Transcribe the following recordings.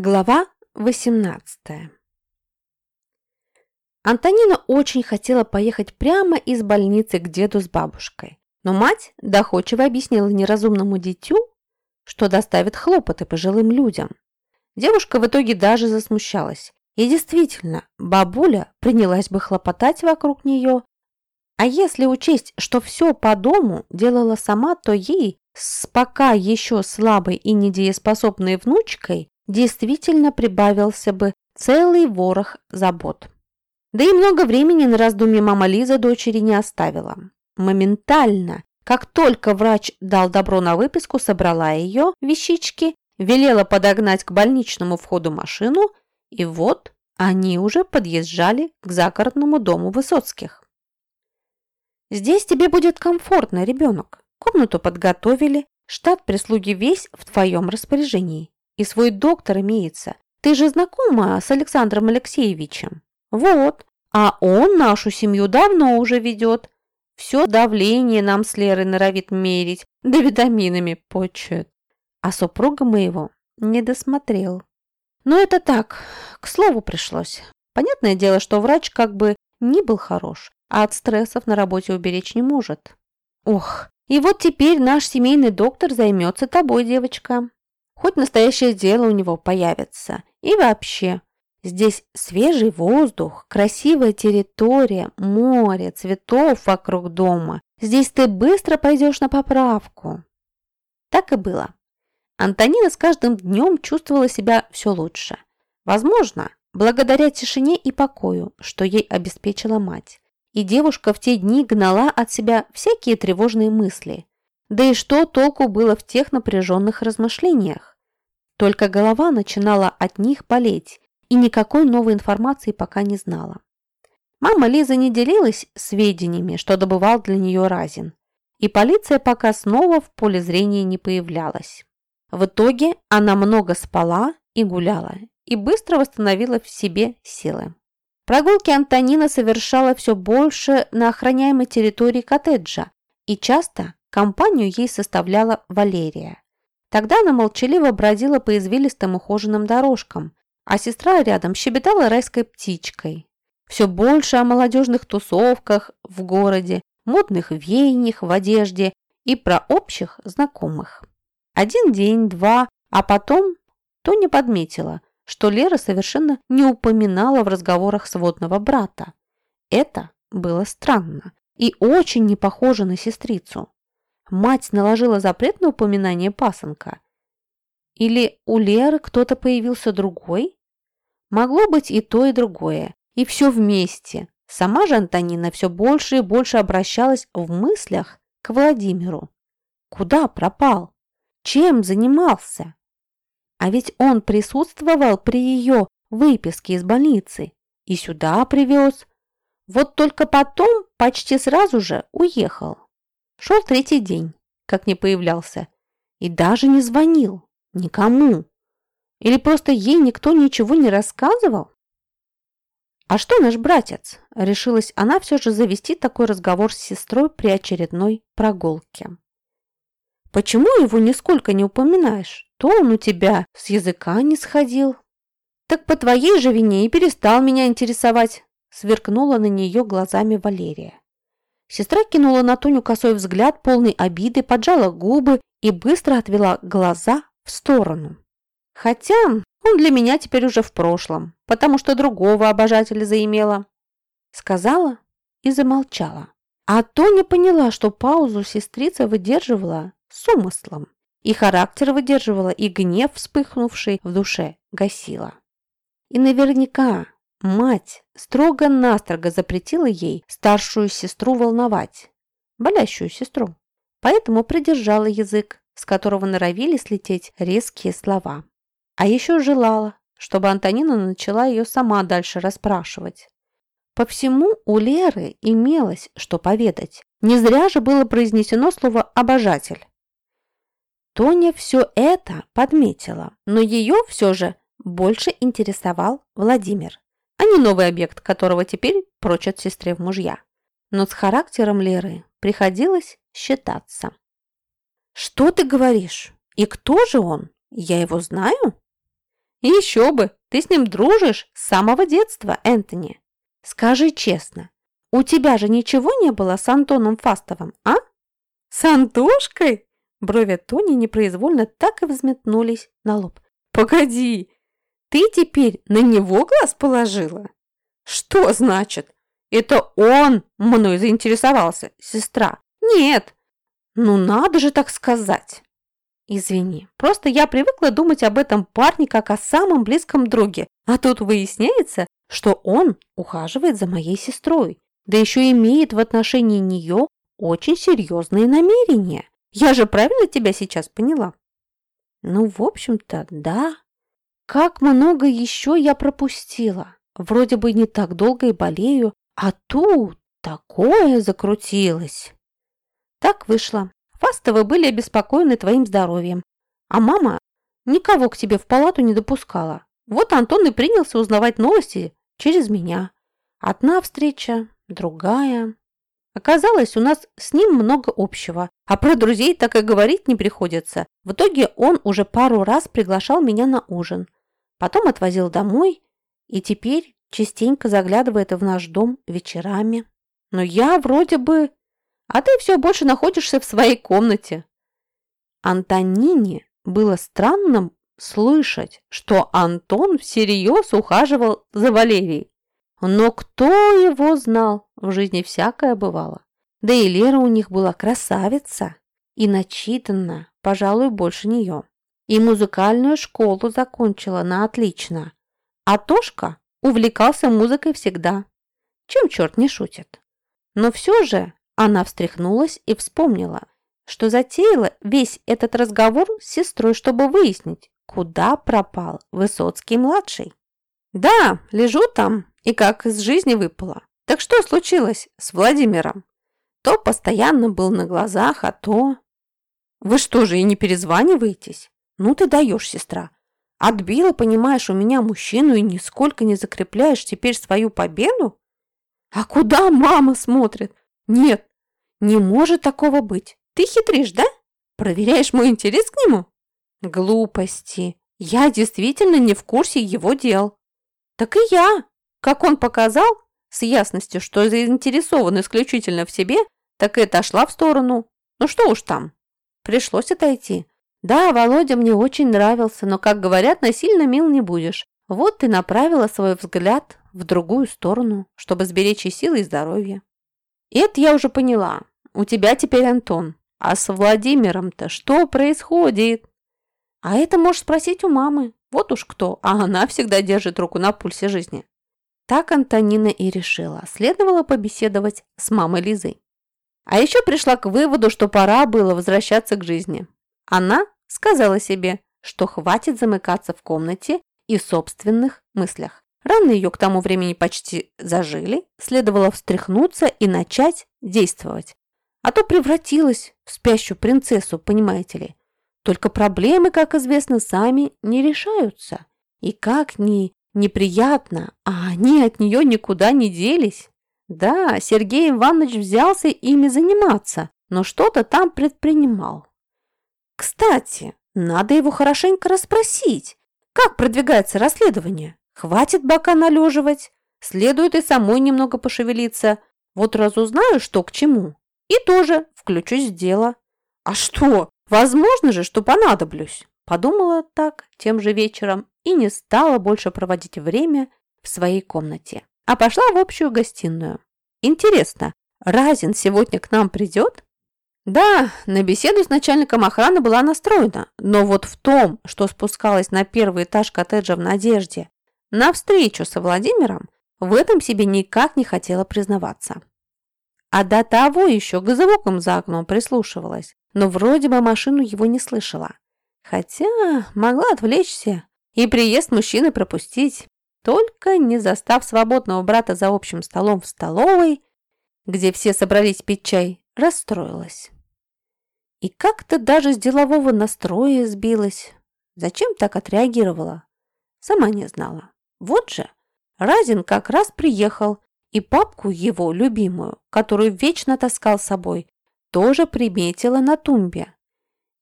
Глава 18 Антонина очень хотела поехать прямо из больницы к деду с бабушкой, но мать доходчиво объяснила неразумному дитю, что доставит хлопоты пожилым людям. Девушка в итоге даже засмущалась. И действительно, бабуля принялась бы хлопотать вокруг нее. А если учесть, что все по дому делала сама, то ей, с пока еще слабой и недееспособной внучкой, действительно прибавился бы целый ворох забот. Да и много времени на раздумье мама Лиза дочери не оставила. Моментально, как только врач дал добро на выписку, собрала ее, вещички, велела подогнать к больничному входу машину, и вот они уже подъезжали к загородному дому Высоцких. «Здесь тебе будет комфортно, ребенок. Комнату подготовили, штат прислуги весь в твоем распоряжении. И свой доктор имеется. Ты же знакома с Александром Алексеевичем? Вот. А он нашу семью давно уже ведет. Все давление нам с Лерой норовит мерить, да витаминами почет. А супруга моего не досмотрел. Но это так, к слову пришлось. Понятное дело, что врач как бы не был хорош, а от стрессов на работе уберечь не может. Ох, и вот теперь наш семейный доктор займется тобой, девочка. Хоть настоящее дело у него появится. И вообще, здесь свежий воздух, красивая территория, море, цветов вокруг дома. Здесь ты быстро пойдешь на поправку. Так и было. Антонина с каждым днем чувствовала себя все лучше. Возможно, благодаря тишине и покою, что ей обеспечила мать. И девушка в те дни гнала от себя всякие тревожные мысли. Да и что толку было в тех напряженных размышлениях? Только голова начинала от них болеть, и никакой новой информации пока не знала. Мама Лиза не делилась сведениями, что добывал для нее Разин, и полиция пока снова в поле зрения не появлялась. В итоге она много спала и гуляла, и быстро восстановила в себе силы. Прогулки Антонина совершала все больше на охраняемой территории коттеджа, и часто компанию ей составляла Валерия. Тогда она молчаливо бродила по извилистым ухоженным дорожкам, а сестра рядом щебетала райской птичкой. Все больше о молодежных тусовках в городе, модных веяниях в одежде и про общих знакомых. Один день, два, а потом Тоня подметила, что Лера совершенно не упоминала в разговорах сводного брата. Это было странно и очень не похоже на сестрицу. Мать наложила запрет на упоминание пасынка? Или у Леры кто-то появился другой? Могло быть и то, и другое, и все вместе. Сама же Антонина все больше и больше обращалась в мыслях к Владимиру. Куда пропал? Чем занимался? А ведь он присутствовал при ее выписке из больницы и сюда привез. Вот только потом почти сразу же уехал. Шел третий день, как не появлялся, и даже не звонил никому. Или просто ей никто ничего не рассказывал? «А что наш братец?» – решилась она все же завести такой разговор с сестрой при очередной прогулке. «Почему его нисколько не упоминаешь? То он у тебя с языка не сходил». «Так по твоей же вине и перестал меня интересовать», – сверкнула на нее глазами Валерия. Сестра кинула на Тоню косой взгляд, полный обиды, поджала губы и быстро отвела глаза в сторону. Хотя он для меня теперь уже в прошлом, потому что другого обожателя заимела. Сказала и замолчала. А Тоня поняла, что паузу сестрица выдерживала с умыслом. И характер выдерживала, и гнев, вспыхнувший в душе, гасила. И наверняка Мать строго-настрого запретила ей старшую сестру волновать, болящую сестру. Поэтому придержала язык, с которого норовили слететь резкие слова. А еще желала, чтобы Антонина начала ее сама дальше расспрашивать. По всему у Леры имелось что поведать. Не зря же было произнесено слово «обожатель». Тоня все это подметила, но ее все же больше интересовал Владимир а не новый объект, которого теперь прочат сестре в мужья. Но с характером Леры приходилось считаться. «Что ты говоришь? И кто же он? Я его знаю?» Еще бы, ты с ним дружишь с самого детства, Энтони. Скажи честно, у тебя же ничего не было с Антоном Фастовым, а? С Антошкой? Брови Тони непроизвольно так и взметнулись на лоб. Погоди, ты теперь на него глаз положила? Что значит? Это он мной заинтересовался, сестра. Нет, ну надо же так сказать. Извини, просто я привыкла думать об этом парне как о самом близком друге, а тут выясняется, что он ухаживает за моей сестрой, да еще имеет в отношении нее очень серьезные намерения. Я же правильно тебя сейчас поняла? Ну, в общем-то, да. Как много еще я пропустила. Вроде бы не так долго и болею, а тут такое закрутилось. Так вышло. Фастовы были обеспокоены твоим здоровьем. А мама никого к тебе в палату не допускала. Вот Антон и принялся узнавать новости через меня. Одна встреча, другая. Оказалось, у нас с ним много общего, а про друзей так и говорить не приходится. В итоге он уже пару раз приглашал меня на ужин. Потом отвозил домой и теперь частенько заглядывает в наш дом вечерами. Но я вроде бы а ты все больше находишься в своей комнате». Антонине было странным слышать, что Антон всерьез ухаживал за Валерией. Но кто его знал? В жизни всякое бывало. Да и Лера у них была красавица и начитанная, пожалуй, больше нее. И музыкальную школу закончила на отлично. А Тошка увлекался музыкой всегда. Чем черт не шутит. Но все же она встряхнулась и вспомнила, что затеяла весь этот разговор с сестрой, чтобы выяснить, куда пропал Высоцкий-младший. «Да, лежу там, и как из жизни выпало. Так что случилось с Владимиром? То постоянно был на глазах, а то...» «Вы что же, и не перезваниваетесь? Ну ты даешь, сестра. Отбила, понимаешь, у меня мужчину и нисколько не закрепляешь теперь свою победу? А куда мама смотрит? Нет, не может такого быть. Ты хитришь, да? Проверяешь мой интерес к нему? Глупости. Я действительно не в курсе его дел. Так и я. Как он показал, с ясностью, что заинтересован исключительно в себе, так и отошла в сторону. Ну что уж там. Пришлось отойти. Да, Володя мне очень нравился, но, как говорят, насильно мил не будешь. Вот ты направила свой взгляд в другую сторону, чтобы сберечь и силы, и здоровье. Это я уже поняла. У тебя теперь Антон. А с Владимиром-то что происходит? А это можешь спросить у мамы. Вот уж кто, а она всегда держит руку на пульсе жизни. Так Антонина и решила. Следовало побеседовать с мамой Лизой. А еще пришла к выводу, что пора было возвращаться к жизни. Она сказала себе, что хватит замыкаться в комнате и собственных мыслях. Раны ее к тому времени почти зажили, следовало встряхнуться и начать действовать. А то превратилась в спящую принцессу, понимаете ли. Только проблемы, как известно, сами не решаются. И как ни неприятно, а они от нее никуда не делись. Да, Сергей Иванович взялся ими заниматься, но что-то там предпринимал. Кстати, надо его хорошенько расспросить, как продвигается расследование. Хватит бока належивать. Следует и самой немного пошевелиться. Вот разузнаю, что к чему. И тоже включусь в дело. А что? Возможно же, что понадоблюсь. Подумала так тем же вечером и не стала больше проводить время в своей комнате, а пошла в общую гостиную. Интересно, Разин сегодня к нам придет? Да, на беседу с начальником охраны была настроена, но вот в том, что спускалась на первый этаж коттеджа в Надежде на встречу со Владимиром, в этом себе никак не хотела признаваться. А до того еще к звукам за окном прислушивалась, но вроде бы машину его не слышала. Хотя могла отвлечься и приезд мужчины пропустить, только не застав свободного брата за общим столом в столовой, где все собрались пить чай, расстроилась. И как-то даже с делового настроя сбилась. Зачем так отреагировала? Сама не знала. Вот же, Разин как раз приехал, и папку его, любимую, которую вечно таскал с собой, тоже приметила на тумбе.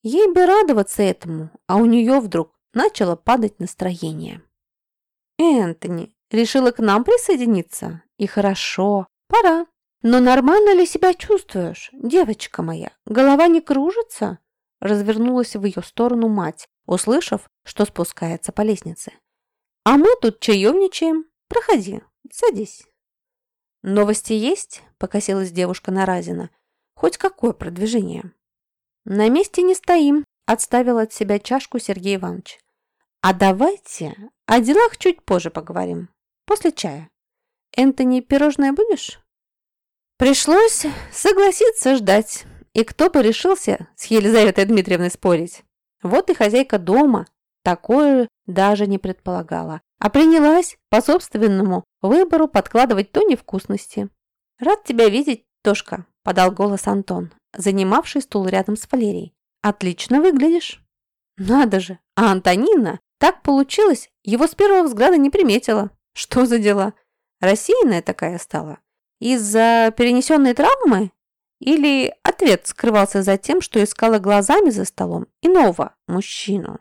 Ей бы радоваться этому, а у нее вдруг начало падать настроение. «Энтони, решила к нам присоединиться? И хорошо, пора. Но нормально ли себя чувствуешь, девочка моя? Голова не кружится?» Развернулась в ее сторону мать, услышав, что спускается по лестнице. «А мы тут чаевничаем. Проходи, садись». «Новости есть?» – покосилась девушка на Разина. «Хоть какое продвижение?» «На месте не стоим», – отставил от себя чашку Сергей Иванович. «А давайте о делах чуть позже поговорим, после чая. Энтони, пирожное будешь?» Пришлось согласиться ждать. И кто бы решился с Елизаветой Дмитриевной спорить? Вот и хозяйка дома такое даже не предполагала, а принялась по собственному выбору подкладывать то невкусности. «Рад тебя видеть, Тошка», – подал голос Антон, занимавший стул рядом с Валерией. «Отлично выглядишь». «Надо же, а Антонина так получилось, его с первого взгляда не приметила. Что за дела? Рассеянная такая стала. Из-за перенесенной травмы? Или ответ скрывался за тем, что искала глазами за столом иного мужчину?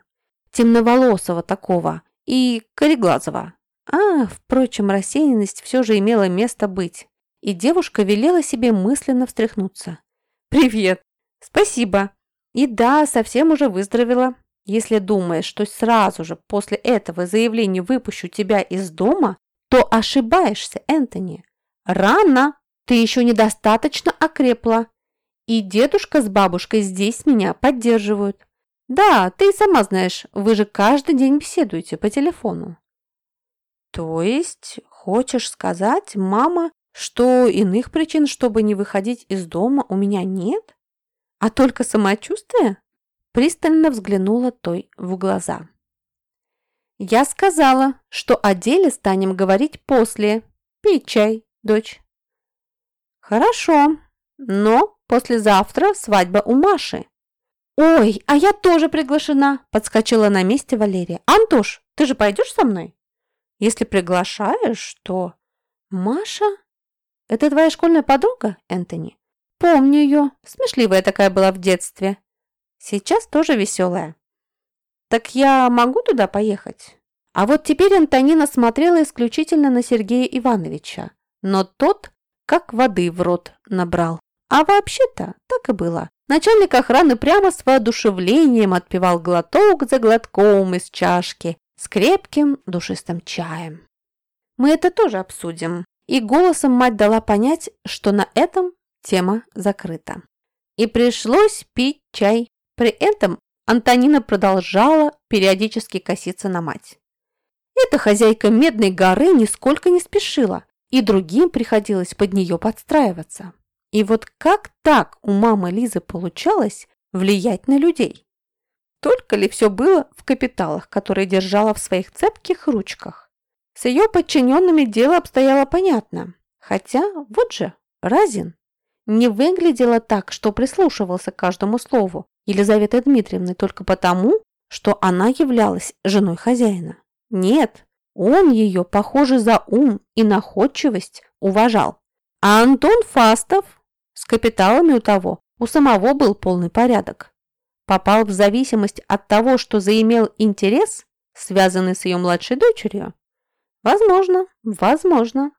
Темноволосого такого и кореглазого. А, впрочем, рассеянность все же имела место быть. И девушка велела себе мысленно встряхнуться. «Привет! Спасибо! И да, совсем уже выздоровела. Если думаешь, что сразу же после этого заявления выпущу тебя из дома, то ошибаешься, Энтони. Рано! Ты еще недостаточно окрепла. И дедушка с бабушкой здесь меня поддерживают. Да, ты сама знаешь, вы же каждый день беседуете по телефону. То есть, хочешь сказать, мама, что иных причин, чтобы не выходить из дома, у меня нет? А только самочувствие? Пристально взглянула той в глаза. «Я сказала, что о деле станем говорить после. Пей чай, дочь». «Хорошо, но послезавтра свадьба у Маши». «Ой, а я тоже приглашена!» – подскочила на месте Валерия. «Антош, ты же пойдешь со мной?» «Если приглашаешь, то...» «Маша? Это твоя школьная подруга, Энтони?» «Помню ее. Смешливая такая была в детстве. Сейчас тоже веселая. Так я могу туда поехать? А вот теперь Антонина смотрела исключительно на Сергея Ивановича, но тот как воды в рот набрал. А вообще-то так и было. Начальник охраны прямо с воодушевлением отпивал глоток за глотком из чашки с крепким душистым чаем. Мы это тоже обсудим. И голосом мать дала понять, что на этом тема закрыта. И пришлось пить чай при этом Антонина продолжала периодически коситься на мать. Эта хозяйка Медной горы нисколько не спешила, и другим приходилось под нее подстраиваться. И вот как так у мамы Лизы получалось влиять на людей? Только ли все было в капиталах, которые держала в своих цепких ручках? С ее подчиненными дело обстояло понятно. Хотя, вот же, Разин не выглядела так, что прислушивался к каждому слову, Елизаветы Дмитриевны только потому, что она являлась женой хозяина. Нет, он ее, похоже, за ум и находчивость уважал. А Антон Фастов с капиталами у того, у самого был полный порядок. Попал в зависимость от того, что заимел интерес, связанный с ее младшей дочерью? Возможно, возможно.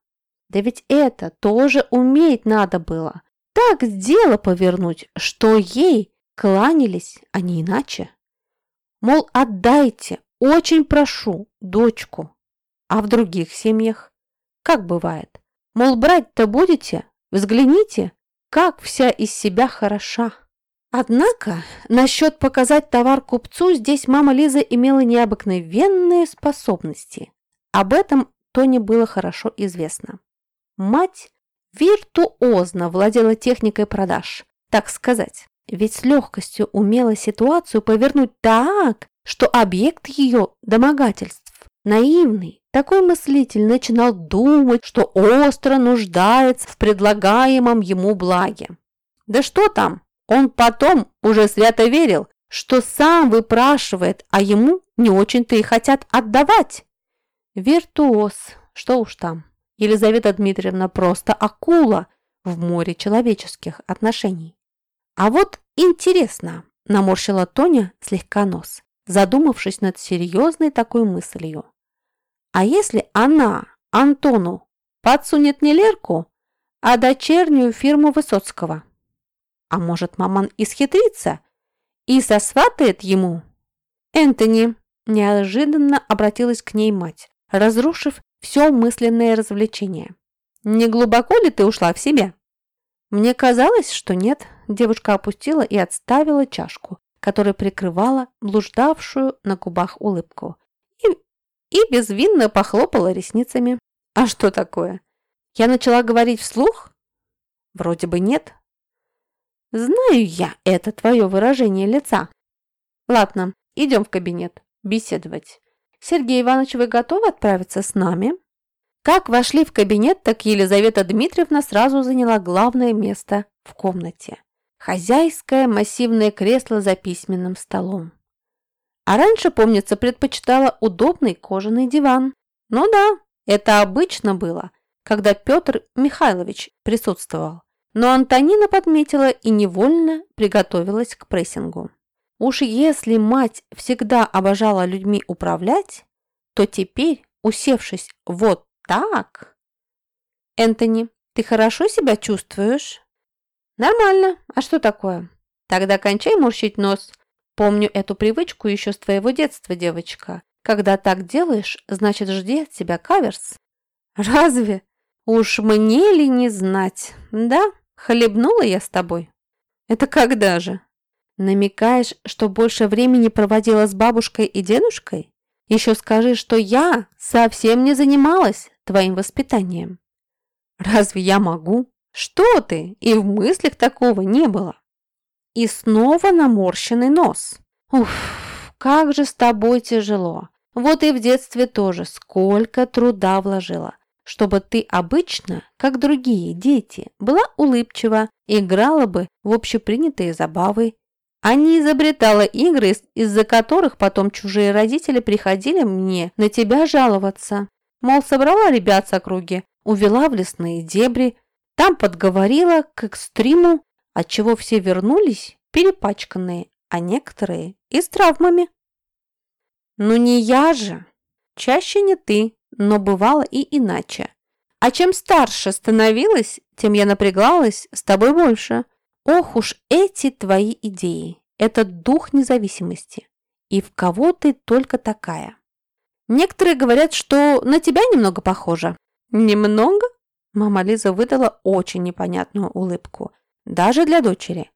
Да ведь это тоже уметь надо было. Так дело повернуть, что ей кланялись, а не иначе. Мол, отдайте, очень прошу, дочку. А в других семьях? Как бывает? Мол, брать-то будете? Взгляните, как вся из себя хороша. Однако, насчет показать товар купцу здесь мама Лиза имела необыкновенные способности. Об этом Тоне было хорошо известно. Мать виртуозно владела техникой продаж, так сказать. Ведь с легкостью умела ситуацию повернуть так, что объект ее домогательств, наивный, такой мыслитель начинал думать, что остро нуждается в предлагаемом ему благе. Да что там, он потом уже свято верил, что сам выпрашивает, а ему не очень-то и хотят отдавать. Виртуоз, что уж там. Елизавета Дмитриевна просто акула в море человеческих отношений. А вот интересно, наморщила Тоня слегка нос. задумавшись над серьезной такой мыслью. А если она Антону подсунет не Лерку, а дочернюю фирму Высоцкого? А может, маман исхитрится и сосватает ему? Энтони неожиданно обратилась к ней мать, разрушив все мысленное развлечение. «Не глубоко ли ты ушла в себя?» Мне казалось, что нет. Девушка опустила и отставила чашку, которая прикрывала блуждавшую на губах улыбку. И, безвинно похлопала ресницами. А что такое? Я начала говорить вслух? Вроде бы нет. Знаю я это твое выражение лица. Ладно, идем в кабинет беседовать. Сергей Иванович, вы готовы отправиться с нами? Как вошли в кабинет, так Елизавета Дмитриевна сразу заняла главное место в комнате. Хозяйское массивное кресло за письменным столом. А раньше, помнится, предпочитала удобный кожаный диван. Ну да, это обычно было, когда Петр Михайлович присутствовал. Но Антонина подметила и невольно приготовилась к прессингу. Уж если мать всегда обожала людьми управлять, то теперь, усевшись вот так? Энтони, ты хорошо себя чувствуешь? Нормально. А что такое? Тогда кончай морщить нос. Помню эту привычку еще с твоего детства, девочка. Когда так делаешь, значит, жди от себя каверс. Разве? Уж мне ли не знать? Да, хлебнула я с тобой. Это когда же? Намекаешь, что больше времени проводила с бабушкой и дедушкой? Еще скажи, что я совсем не занималась твоим воспитанием. Разве я могу? Что ты? И в мыслях такого не было. И снова наморщенный нос. Уф, как же с тобой тяжело. Вот и в детстве тоже сколько труда вложила, чтобы ты обычно, как другие дети, была улыбчива, играла бы в общепринятые забавы, а не изобретала игры, из-за которых потом чужие родители приходили мне на тебя жаловаться. Мол, собрала ребят с округи, увела в лесные дебри, там подговорила к экстриму, отчего все вернулись перепачканные, а некоторые и с травмами. Ну не я же. Чаще не ты, но бывало и иначе. А чем старше становилась, тем я напрягалась с тобой больше. Ох уж эти твои идеи, этот дух независимости. И в кого ты только такая? Некоторые говорят, что на тебя немного похожа. Немного? Мама Лиза выдала очень непонятную улыбку. Даже для дочери.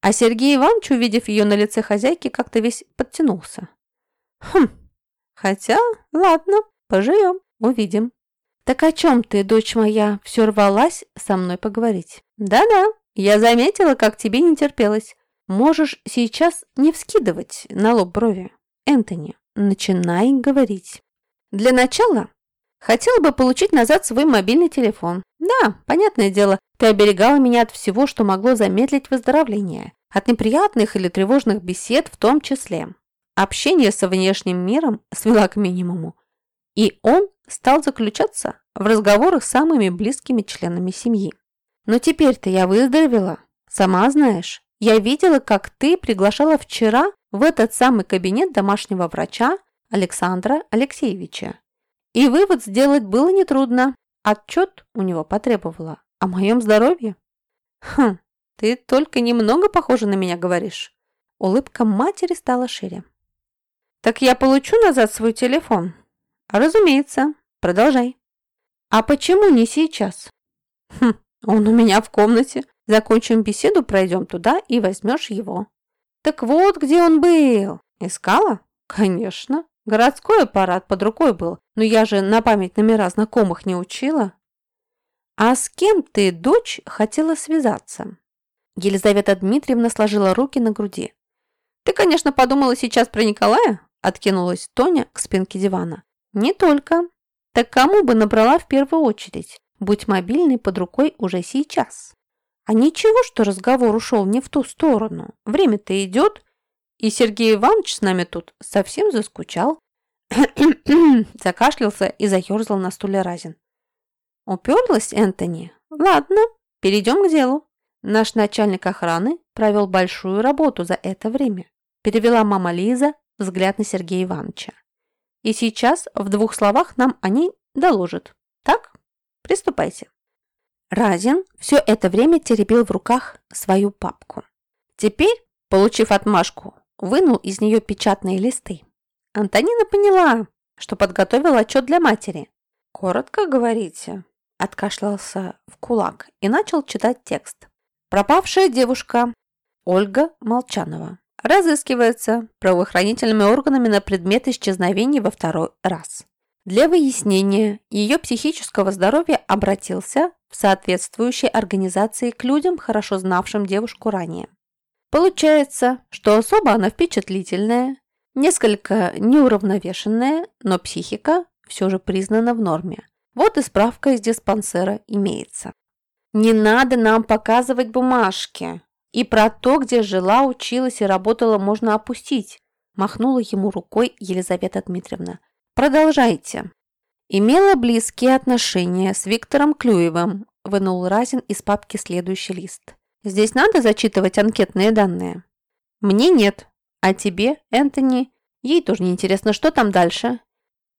А Сергей Иванович, увидев ее на лице хозяйки, как-то весь подтянулся. Хм, хотя, ладно, поживем, увидим. Так о чем ты, дочь моя, все рвалась со мной поговорить? Да-да, я заметила, как тебе не терпелось. Можешь сейчас не вскидывать на лоб брови, Энтони начинай говорить. Для начала хотела бы получить назад свой мобильный телефон. Да, понятное дело, ты оберегала меня от всего, что могло замедлить выздоровление. От неприятных или тревожных бесед в том числе. Общение со внешним миром свела к минимуму. И он стал заключаться в разговорах с самыми близкими членами семьи. Но теперь-то я выздоровела. Сама знаешь, я видела, как ты приглашала вчера в этот самый кабинет домашнего врача Александра Алексеевича. И вывод сделать было нетрудно. Отчет у него потребовала о моем здоровье. Хм, ты только немного похожа на меня говоришь. Улыбка матери стала шире. Так я получу назад свой телефон? Разумеется. Продолжай. А почему не сейчас? Хм, он у меня в комнате. Закончим беседу, пройдем туда и возьмешь его. Так вот, где он был. Искала? Конечно. Городской аппарат под рукой был, но я же на память номера знакомых не учила. А с кем ты, дочь, хотела связаться? Елизавета Дмитриевна сложила руки на груди. Ты, конечно, подумала сейчас про Николая? Откинулась Тоня к спинке дивана. Не только. Так кому бы набрала в первую очередь? Будь мобильный под рукой уже сейчас. А ничего, что разговор ушел не в ту сторону. Время-то идет, и Сергей Иванович с нами тут совсем заскучал. Закашлялся и заерзал на стуле Разин. Уперлась Энтони? Ладно, перейдем к делу. Наш начальник охраны провел большую работу за это время. Перевела мама Лиза взгляд на Сергея Ивановича. И сейчас в двух словах нам они доложат. Так? Приступайте. Разин все это время теребил в руках свою папку. Теперь, получив отмашку, вынул из нее печатные листы. Антонина поняла, что подготовил отчет для матери. «Коротко говорите», – откашлялся в кулак и начал читать текст. «Пропавшая девушка Ольга Молчанова разыскивается правоохранительными органами на предмет исчезновения во второй раз. Для выяснения ее психического здоровья обратился в соответствующей организации к людям, хорошо знавшим девушку ранее. Получается, что особо она впечатлительная, несколько неуравновешенная, но психика все же признана в норме. Вот и справка из диспансера имеется. Не надо нам показывать бумажки. И про то, где жила, училась и работала, можно опустить. Махнула ему рукой Елизавета Дмитриевна. Продолжайте. Имела близкие отношения с Виктором Клюевым, вынул Разин из папки следующий лист. Здесь надо зачитывать анкетные данные? Мне нет. А тебе, Энтони? Ей тоже не интересно, что там дальше.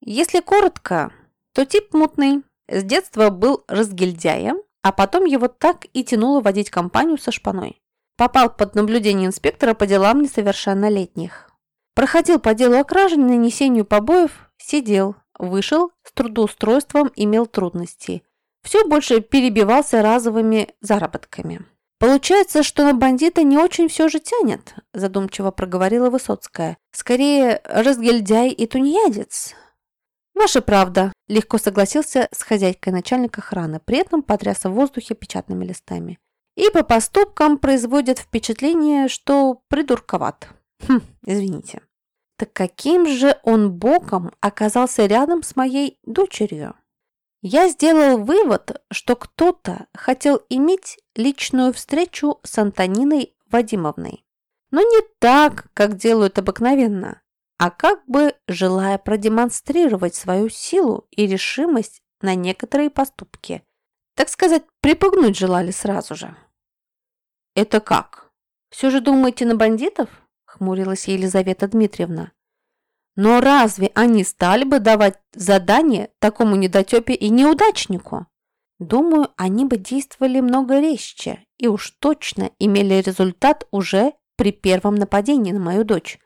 Если коротко, то тип мутный. С детства был разгильдяем, а потом его так и тянуло водить компанию со шпаной. Попал под наблюдение инспектора по делам несовершеннолетних. Проходил по делу о краже, нанесению побоев, сидел, вышел, с трудоустройством имел трудности. Все больше перебивался разовыми заработками. «Получается, что на бандита не очень все же тянет», задумчиво проговорила Высоцкая. «Скорее, разгильдяй и тунеядец». «Ваша правда», – легко согласился с хозяйкой начальник охраны, при этом потряс в воздухе печатными листами. «И по поступкам производят впечатление, что придурковат. Хм, извините». «Так каким же он боком оказался рядом с моей дочерью?» Я сделал вывод, что кто-то хотел иметь личную встречу с Антониной Вадимовной. Но не так, как делают обыкновенно, а как бы желая продемонстрировать свою силу и решимость на некоторые поступки. Так сказать, припугнуть желали сразу же. «Это как? Все же думаете на бандитов?» – хмурилась Елизавета Дмитриевна. Но разве они стали бы давать задание такому недотепе и неудачнику? Думаю, они бы действовали много резче и уж точно имели результат уже при первом нападении на мою дочь.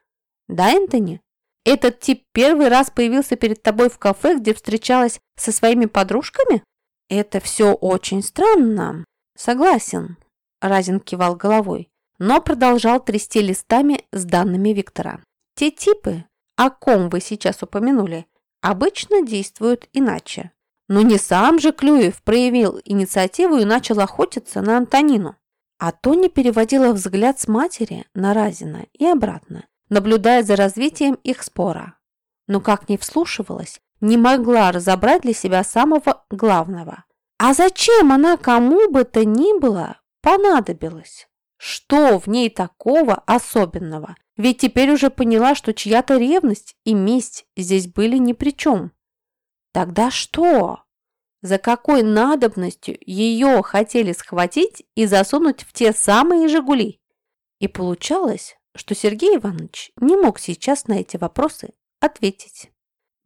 Да, Энтони? Этот тип первый раз появился перед тобой в кафе, где встречалась со своими подружками? Это все очень странно. Согласен, Разин кивал головой, но продолжал трясти листами с данными Виктора. Те типы, о ком вы сейчас упомянули, обычно действуют иначе. Но не сам же Клюев проявил инициативу и начал охотиться на Антонину. А то не переводила взгляд с матери на Разина и обратно, наблюдая за развитием их спора. Но как не вслушивалась, не могла разобрать для себя самого главного. А зачем она кому бы то ни было понадобилась? Что в ней такого особенного, ведь теперь уже поняла, что чья-то ревность и месть здесь были ни при чем. Тогда что? За какой надобностью ее хотели схватить и засунуть в те самые «Жигули»? И получалось, что Сергей Иванович не мог сейчас на эти вопросы ответить.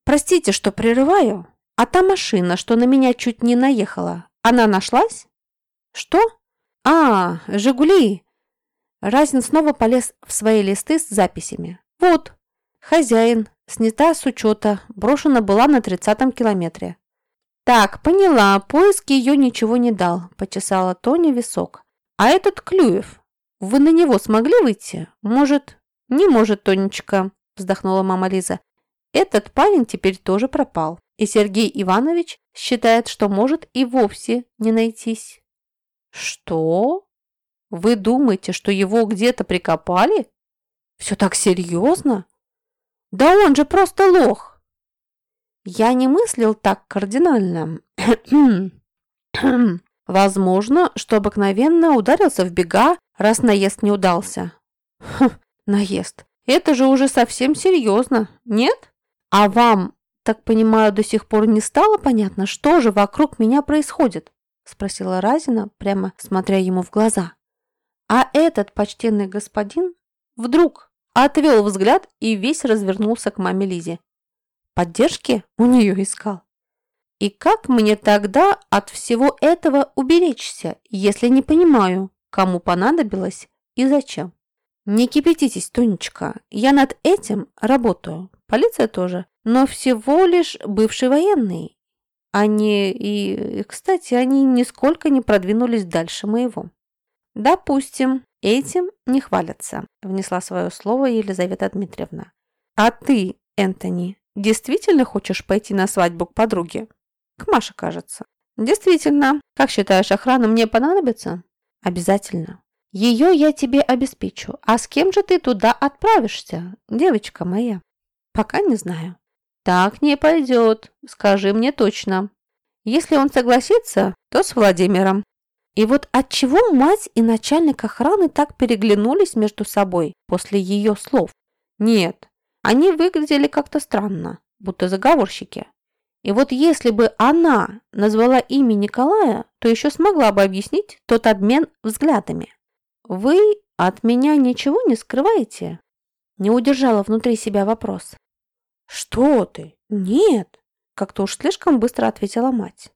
«Простите, что прерываю, а та машина, что на меня чуть не наехала, она нашлась?» «Что? А, «Жигули», Разин снова полез в свои листы с записями. «Вот, хозяин, снята с учета, брошена была на тридцатом километре». «Так, поняла, поиск ее ничего не дал», – почесала Тоня висок. «А этот Клюев, вы на него смогли выйти? Может?» «Не может, Тонечка», – вздохнула мама Лиза. «Этот парень теперь тоже пропал, и Сергей Иванович считает, что может и вовсе не найтись». «Что?» Вы думаете, что его где-то прикопали? Все так серьезно? Да он же просто лох. Я не мыслил так кардинально. Возможно, что обыкновенно ударился в бега, раз наезд не удался. Хм, наезд. Это же уже совсем серьезно, нет? А вам, так понимаю, до сих пор не стало понятно, что же вокруг меня происходит? Спросила Разина, прямо смотря ему в глаза. А этот почтенный господин вдруг отвел взгляд и весь развернулся к маме Лизе. Поддержки у нее искал. И как мне тогда от всего этого уберечься, если не понимаю, кому понадобилось и зачем? Не кипятитесь, Тонечка, я над этим работаю, полиция тоже, но всего лишь бывший военный. Они и, кстати, они нисколько не продвинулись дальше моего. Допустим, этим не хвалятся, внесла свое слово Елизавета Дмитриевна. А ты, Энтони, действительно хочешь пойти на свадьбу к подруге? К Маше, кажется. Действительно. Как считаешь, охрана мне понадобится? Обязательно. Ее я тебе обеспечу. А с кем же ты туда отправишься, девочка моя? Пока не знаю. Так не пойдет. Скажи мне точно. Если он согласится, то с Владимиром. И вот от чего мать и начальник охраны так переглянулись между собой после ее слов? Нет, они выглядели как-то странно, будто заговорщики. И вот если бы она назвала имя Николая, то еще смогла бы объяснить тот обмен взглядами. «Вы от меня ничего не скрываете?» Не удержала внутри себя вопрос. «Что ты? Нет!» Как-то уж слишком быстро ответила мать.